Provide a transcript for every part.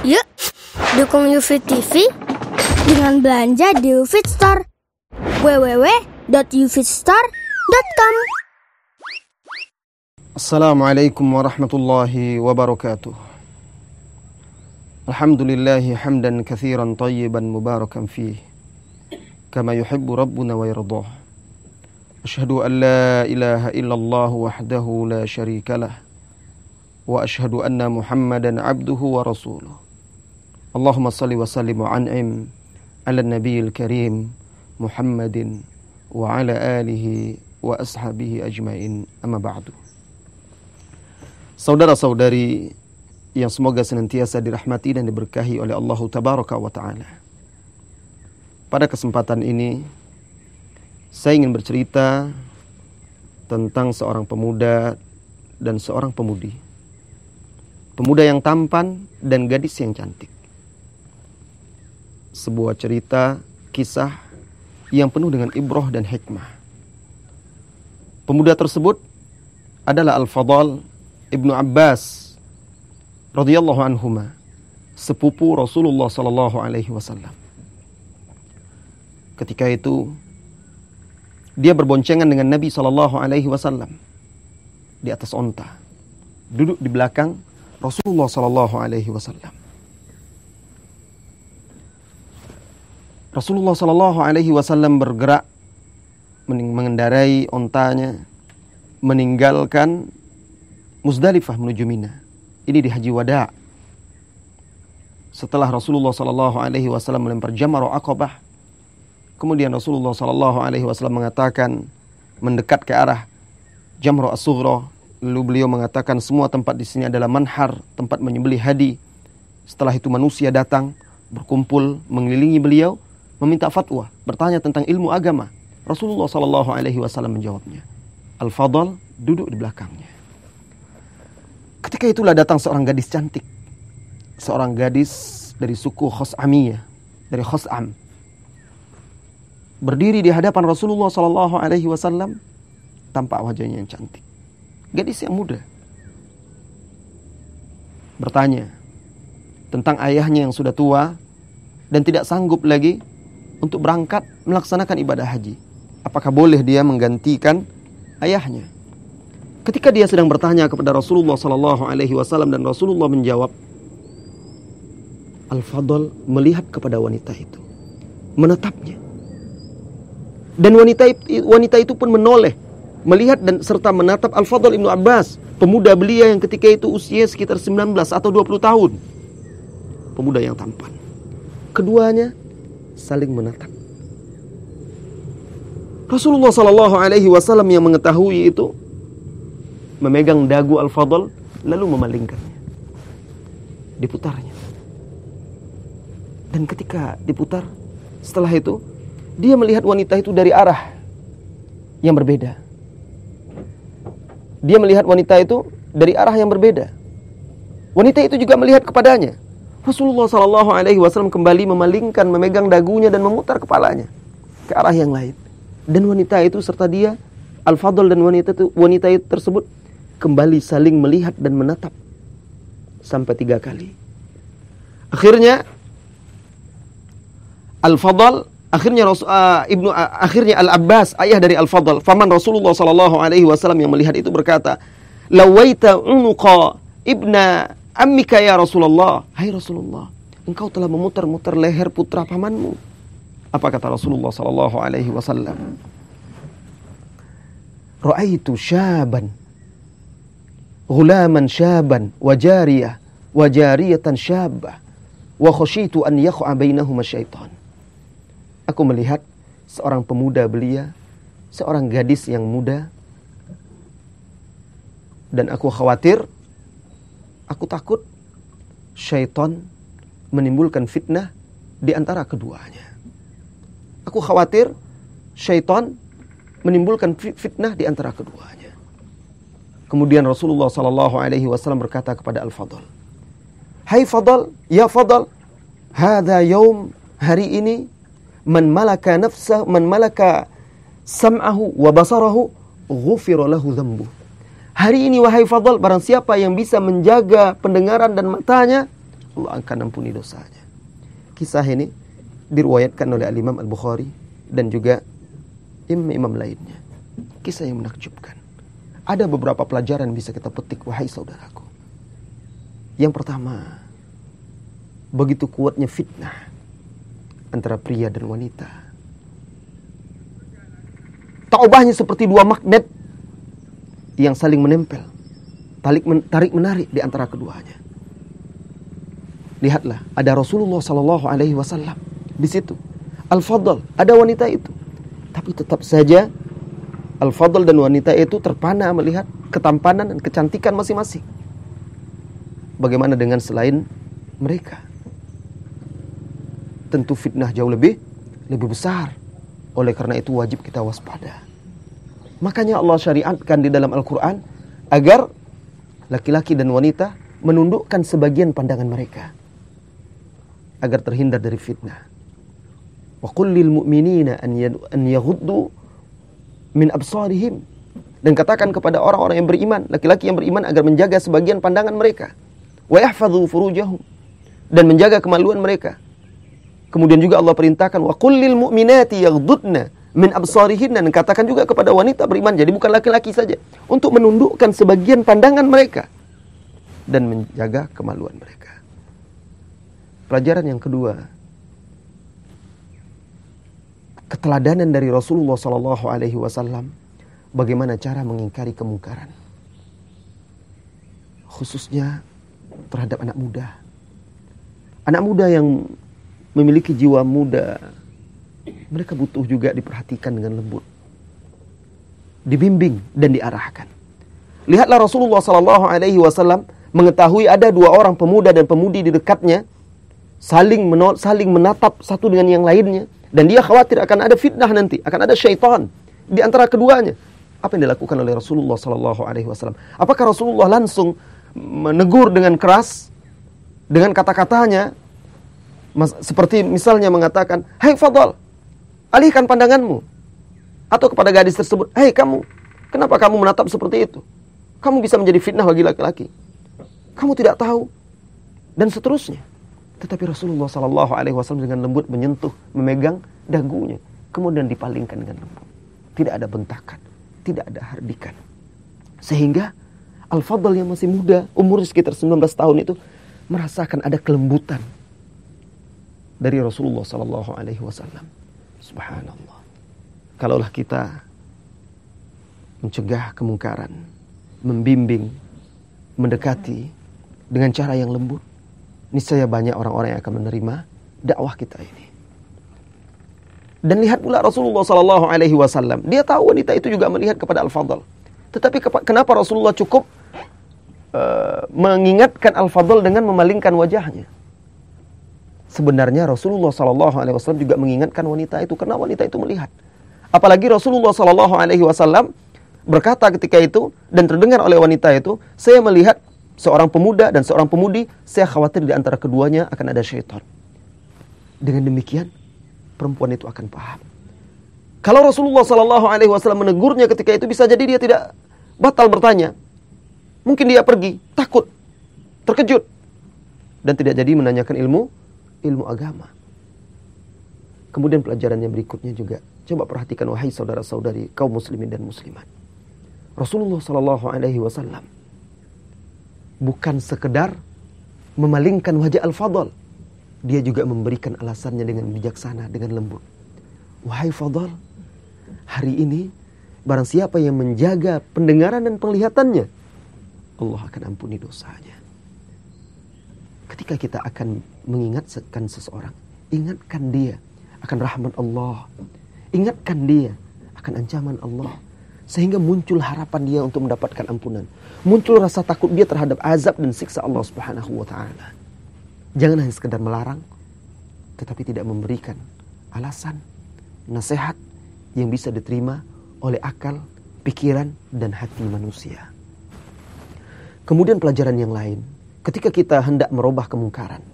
Yuk, dukung UFIT TV dengan belanja di UFIT Store. www.ufitstore.com Assalamualaikum warahmatullahi wabarakatuh. الحمد لله حمدا كثيرا طيبا مباركا فيه كما يحب ربنا ويرضاه أشهد أن لا إله إلا الله وحده لا شريك له وأشهد أن محمدا عبده ورسوله Allahumma salli wa sallim wa an'im ala nabiyil karim Muhammadin wa ala alihi wa ashabihi ajmain amma ba'du. Saudara-saudari yang semoga senantiasa dirahmati dan diberkahi oleh Allah Tabaraka wa Ta'ala. Pada kesempatan ini, saya ingin bercerita tentang seorang pemuda dan seorang pemudi. Pemuda yang tampan dan gadis yang cantik. Sebuah cerita, kisah yang penuh dengan ibroh dan hikmah. Pemuda tersebut adalah Al-Fadal Ibnu Abbas radhiyallahu anhuma, sepupu Rasulullah sallallahu alaihi wasallam. Ketika itu dia berboncengan dengan Nabi sallallahu alaihi wasallam di atas onta, duduk di belakang Rasulullah sallallahu alaihi wasallam. Rasulullah sallallahu alaihi wasallam bergerak mengendarai ontanya meninggalkan Muzdalifah menuju Mina. Ini di Haji Wada. Setelah Rasulullah sallallahu alaihi wasallam melempar jamar Aqabah, kemudian Rasulullah sallallahu alaihi wasallam mengatakan mendekat ke arah Jamra As-Sughra, lalu beliau mengatakan semua tempat di sini adalah manhar, tempat menyembelih hadi. Setelah itu manusia datang berkumpul mengelilingi beliau meminta fatwa, bertanya tentang ilmu agama. Rasulullah sallallahu alaihi wasallam menjawabnya. Al-Fadl duduk di belakangnya. Ketika itulah datang seorang gadis cantik. Seorang gadis dari suku Khos'amiyah. Dari Khos'am. Berdiri di hadapan Rasulullah Sallallahu Alaihi Wasallam. Tampak wajahnya yang cantik. Gadis yang muda. Bertanya. Tentang ayahnya yang sudah tua. Dan tidak sanggup lagi. Untuk berangkat melaksanakan ibadah haji. Apakah boleh dia menggantikan ayahnya? Ketika dia sedang bertanya kepada Rasulullah Sallallahu Alaihi Wasallam dan Rasulullah menjawab, Al Fadl melihat kepada wanita itu, menatapnya, dan wanita wanita itu pun menoleh, melihat dan serta menatap Al Fadl ibnu Abbas, pemuda belia yang ketika itu usia sekitar 19 atau 20 tahun, pemuda yang tampan. Keduanya saling menatap. Rasulullah Sallallahu Alaihi Wasallam yang mengetahui itu memegang dagu Al-Fadl lalu memalingkannya. Diputarnya. Dan ketika diputar, setelah itu dia melihat wanita itu dari arah yang berbeda. Dia melihat wanita itu dari arah yang berbeda. Wanita itu juga melihat kepadanya. Rasulullah Shallallahu Alaihi Wasallam kembali memalingkan, memegang dagunya dan memutar kepalanya ke arah yang lain. Dan wanita itu serta dia, Al Fadl dan wanita itu, wanita itu tersebut kembali saling melihat dan menatap sampai tiga kali. Akhirnya Al-Fadl akhirnya Rasul, uh, Ibnu uh, akhirnya Al-Abbas ayah dari Al-Fadl faman Rasulullah sallallahu alaihi wasallam yang melihat itu berkata lawaita unuqa ibna Ammika ya Rasulullah. Hai Rasulullah, engkau telah memutar-mutar leher putra pamanmu. Apa kata Rasulullah sallallahu alaihi wasallam? Ra'aitu syaban ghulaman syaban wa jariyah wa jariyatan syabah wa khasyitu an yaqa bainahuma syaitan. Aku melihat seorang pemuda belia, seorang gadis yang muda dan aku khawatir aku takut syaitan menimbulkan fitnah di antara keduanya. Aku khawatir syaitan menimbulkan fitnah di antara keduanya. Kemudian Rasulullah Sallallahu Alaihi Wasallam berkata kepada Al Fadl, Hai Fadl, ya Fadl, hada yaum hari ini man malaka nafsah, man malaka sam'ahu wa basarahu, ghufira lahu. Hari ini wahai Fadl, barang siapa yang bisa menjaga pendengaran dan matanya, Allah akan ampuni dosanya. Kisah ini diriwayatkan oleh Al-Imam Al-Bukhari dan juga imam-imam lainnya. Kisah yang menakjubkan. Ada beberapa pelajaran bisa kita petik, wahai saudaraku. Yang pertama, begitu kuatnya fitnah antara pria dan wanita. Taubahnya seperti dua magnet yang saling menempel. Tarik, tarik menarik di antara keduanya. Lihatlah, ada Rasulullah Sallallahu Alaihi Wasallam di situ. Al-Fadl, ada wanita itu. Tapi tetap saja Al-Fadl dan wanita itu terpana melihat ketampanan dan kecantikan masing-masing. Bagaimana dengan selain mereka? Tentu fitnah jauh lebih lebih besar. Oleh karena itu wajib kita waspada. Makanya Allah syariatkan di dalam Al-Quran agar laki-laki dan wanita menundukkan sebagian pandangan mereka agar terhindar dari fitnah. Wa qul lil mu'minina an yaghuddu min absarihim dan katakan kepada orang-orang yang beriman, laki-laki yang beriman agar menjaga sebagian pandangan mereka. Wa yahfadhu furujahum dan menjaga kemaluan mereka. Kemudian juga Allah perintahkan wa qul lil mu'minati min absarihin dan katakan juga kepada wanita beriman. Jadi bukan laki-laki saja. Untuk menundukkan sebagian pandangan mereka dan menjaga kemaluan mereka. Pelajaran yang kedua, keteladanan dari Rasulullah Sallallahu Alaihi Wasallam, bagaimana cara mengingkari kemungkaran, khususnya terhadap anak muda. Anak muda yang memiliki jiwa muda, mereka butuh juga diperhatikan dengan lembut, dibimbing dan diarahkan. Lihatlah Rasulullah Sallallahu Alaihi Wasallam mengetahui ada dua orang pemuda dan pemudi di dekatnya saling menol, saling menatap satu dengan yang lainnya dan dia khawatir akan ada fitnah nanti, akan ada syaitan di antara keduanya. Apa yang dilakukan oleh Rasulullah sallallahu alaihi wasallam? Apakah Rasulullah langsung menegur dengan keras dengan kata-katanya seperti misalnya mengatakan, "Hei Fadl, alihkan pandanganmu." Atau kepada gadis tersebut, "Hei kamu, kenapa kamu menatap seperti itu? Kamu bisa menjadi fitnah bagi laki-laki." kamu tidak tahu dan seterusnya. Tetapi Rasulullah Sallallahu Alaihi Wasallam dengan lembut menyentuh, memegang dagunya, kemudian dipalingkan dengan lembut. Tidak ada bentakan, tidak ada hardikan. Sehingga Al-Fadl yang masih muda, umur sekitar 19 tahun itu merasakan ada kelembutan dari Rasulullah Sallallahu Alaihi Wasallam. Subhanallah. Kalaulah kita mencegah kemungkaran, membimbing, mendekati, dengan cara yang lembut, niscaya banyak orang-orang yang akan menerima dakwah kita ini. Dan lihat pula Rasulullah Sallallahu Alaihi Wasallam, dia tahu wanita itu juga melihat kepada Al-Fadl. Tetapi kenapa Rasulullah cukup uh, mengingatkan Al-Fadl dengan memalingkan wajahnya? Sebenarnya Rasulullah Sallallahu Alaihi Wasallam juga mengingatkan wanita itu karena wanita itu melihat. Apalagi Rasulullah Sallallahu Alaihi Wasallam berkata ketika itu dan terdengar oleh wanita itu, saya melihat seorang pemuda dan seorang pemudi, saya khawatir di antara keduanya akan ada syaitan. Dengan demikian, perempuan itu akan paham. Kalau Rasulullah Sallallahu Alaihi Wasallam menegurnya ketika itu bisa jadi dia tidak batal bertanya. Mungkin dia pergi takut, terkejut, dan tidak jadi menanyakan ilmu ilmu agama. Kemudian pelajaran yang berikutnya juga coba perhatikan wahai saudara-saudari kaum muslimin dan muslimat. Rasulullah Sallallahu Alaihi Wasallam bukan sekedar memalingkan wajah Al-Fadl. Dia juga memberikan alasannya dengan bijaksana, dengan lembut. Wahai Fadl, hari ini barang siapa yang menjaga pendengaran dan penglihatannya, Allah akan ampuni dosanya. Ketika kita akan mengingatkan seseorang, ingatkan dia akan rahmat Allah. Ingatkan dia akan ancaman Allah. Sehingga muncul harapan dia untuk mendapatkan ampunan muncul rasa takut dia terhadap azab dan siksa Allah Subhanahu wa taala. Jangan hanya sekedar melarang tetapi tidak memberikan alasan, nasihat yang bisa diterima oleh akal, pikiran dan hati manusia. Kemudian pelajaran yang lain, ketika kita hendak merubah kemungkaran,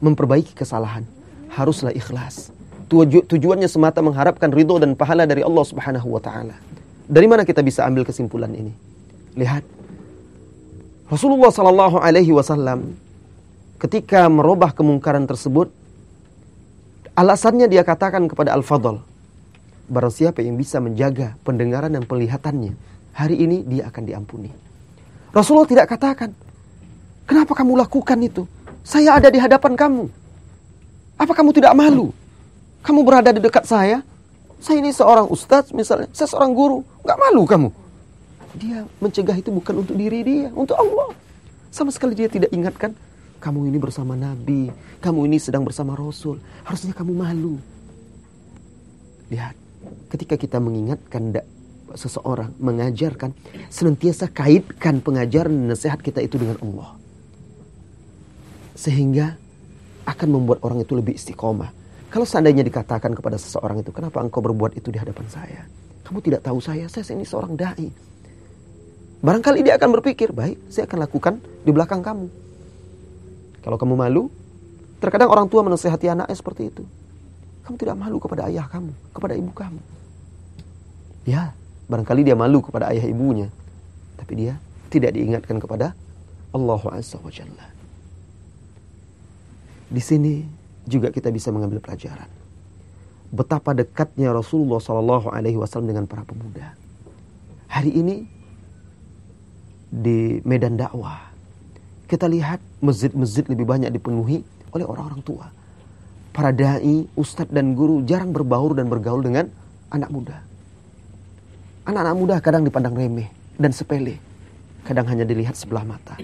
memperbaiki kesalahan, haruslah ikhlas. Tuju tujuannya semata mengharapkan ridho dan pahala dari Allah Subhanahu wa taala. Dari mana kita bisa ambil kesimpulan ini? Lihat Rasulullah Sallallahu Alaihi Wasallam ketika merubah kemungkaran tersebut, alasannya dia katakan kepada Al-Fadl, barang siapa yang bisa menjaga pendengaran dan penglihatannya, hari ini dia akan diampuni. Rasulullah tidak katakan, kenapa kamu lakukan itu? Saya ada di hadapan kamu. Apa kamu tidak malu? Kamu berada di dekat saya. Saya ini seorang ustadz misalnya, saya seorang guru. Gak malu kamu. Dia mencegah itu bukan untuk diri dia, untuk Allah. Sama sekali dia tidak ingatkan, kamu ini bersama Nabi, kamu ini sedang bersama Rasul. Harusnya kamu malu. Lihat, ketika kita mengingatkan seseorang, mengajarkan, senantiasa kaitkan pengajaran dan nasihat kita itu dengan Allah. Sehingga akan membuat orang itu lebih istiqomah. Kalau seandainya dikatakan kepada seseorang itu, kenapa engkau berbuat itu di hadapan saya? Kamu tidak tahu saya, saya ini seorang da'i. Barangkali dia akan berpikir, baik, saya akan lakukan di belakang kamu. Kalau kamu malu, terkadang orang tua menasehati anaknya seperti itu. Kamu tidak malu kepada ayah kamu, kepada ibu kamu. Ya, barangkali dia malu kepada ayah ibunya. Tapi dia tidak diingatkan kepada Allah Jalla. Di sini juga kita bisa mengambil pelajaran. Betapa dekatnya Rasulullah Shallallahu Alaihi Wasallam dengan para pemuda. Hari ini di medan dakwah. Kita lihat masjid-masjid lebih banyak dipenuhi oleh orang-orang tua. Para dai, ustadz dan guru jarang berbaur dan bergaul dengan anak muda. Anak-anak muda kadang dipandang remeh dan sepele. Kadang hanya dilihat sebelah mata.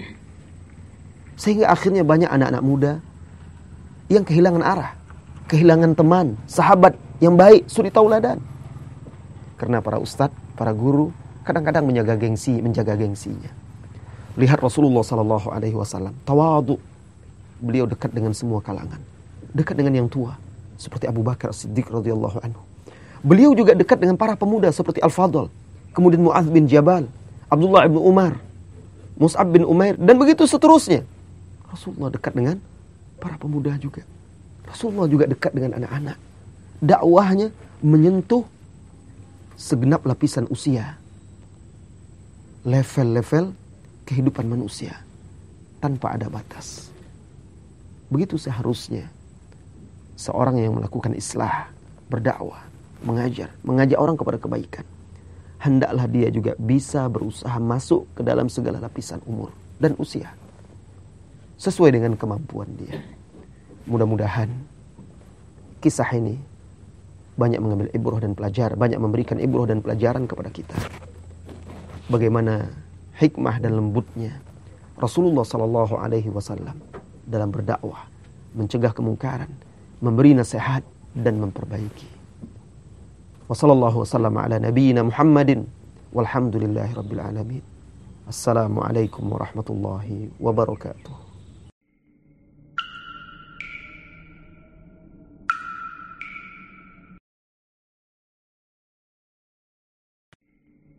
Sehingga akhirnya banyak anak-anak muda yang kehilangan arah. Kehilangan teman, sahabat yang baik, suri tauladan. Karena para ustadz, para guru kadang-kadang menjaga gengsi, menjaga gengsinya. Lihat Rasulullah Sallallahu Alaihi Wasallam, tawadu. Beliau dekat dengan semua kalangan, dekat dengan yang tua, seperti Abu Bakar Siddiq radhiyallahu anhu. Beliau juga dekat dengan para pemuda seperti Al Fadl, kemudian Muaz bin Jabal, Abdullah bin Umar, Mus'ab bin Umair, dan begitu seterusnya. Rasulullah dekat dengan para pemuda juga. Rasulullah juga dekat dengan anak-anak. Dakwahnya menyentuh segenap lapisan usia level-level kehidupan manusia tanpa ada batas. Begitu seharusnya seorang yang melakukan islah, berdakwah, mengajar, mengajak orang kepada kebaikan. Hendaklah dia juga bisa berusaha masuk ke dalam segala lapisan umur dan usia. Sesuai dengan kemampuan dia. Mudah-mudahan kisah ini banyak mengambil ibroh dan pelajar, banyak memberikan ibroh dan pelajaran kepada kita bagaimana hikmah dan lembutnya Rasulullah Sallallahu Alaihi Wasallam dalam berdakwah, mencegah kemungkaran, memberi nasihat dan memperbaiki. Wassallallahu wasallam ala nabiyyina Muhammadin walhamdulillahi rabbil alamin. Assalamualaikum warahmatullahi wabarakatuh.